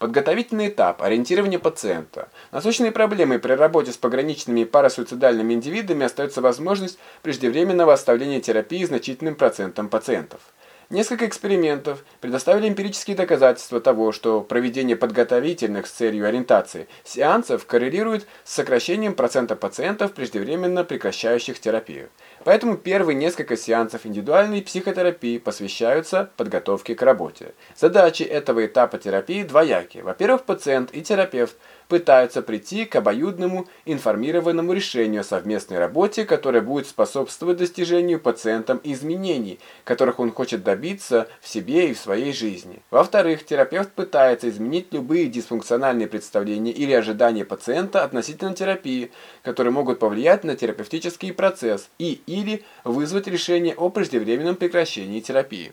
Подготовительный этап – ориентирование пациента. Насущной проблемой при работе с пограничными парасуицидальными индивидами остается возможность преждевременного оставления терапии значительным процентом пациентов. Несколько экспериментов предоставили эмпирические доказательства того, что проведение подготовительных с целью ориентации сеансов коррелирует с сокращением процента пациентов, преждевременно прекращающих терапию. Поэтому первые несколько сеансов индивидуальной психотерапии посвящаются подготовке к работе. Задачи этого этапа терапии двояки. Во-первых, пациент и терапевт пытаются прийти к обоюдному информированному решению о совместной работе, которая будет способствовать достижению пациентом изменений, которых он хочет добиться в себе и в своей жизни. Во-вторых, терапевт пытается изменить любые дисфункциональные представления или ожидания пациента относительно терапии, которые могут повлиять на терапевтический процесс и или вызвать решение о преждевременном прекращении терапии.